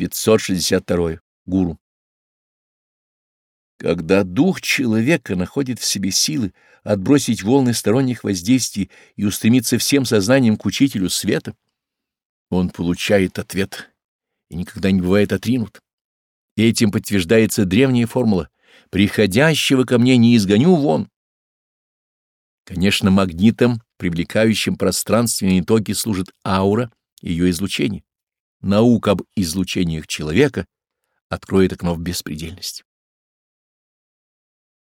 562. Гуру. Когда дух человека находит в себе силы отбросить волны сторонних воздействий и устремиться всем сознанием к учителю света, он получает ответ и никогда не бывает отринут. Этим подтверждается древняя формула «приходящего ко мне не изгоню вон». Конечно, магнитом, привлекающим пространственные итоги, служит аура, ее излучение наука об излучениях человека откроет окно в беспредельность.